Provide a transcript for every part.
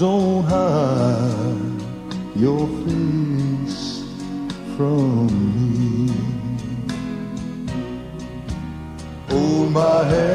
you phase فرم اما ہے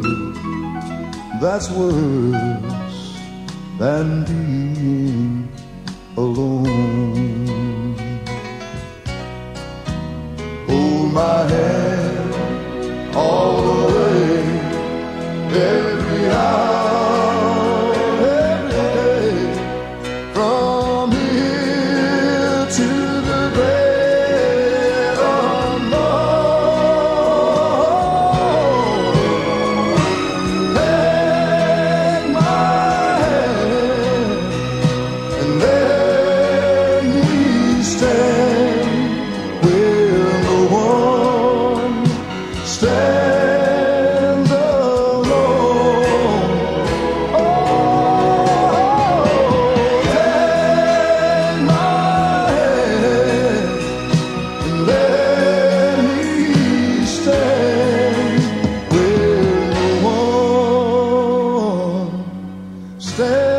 گ say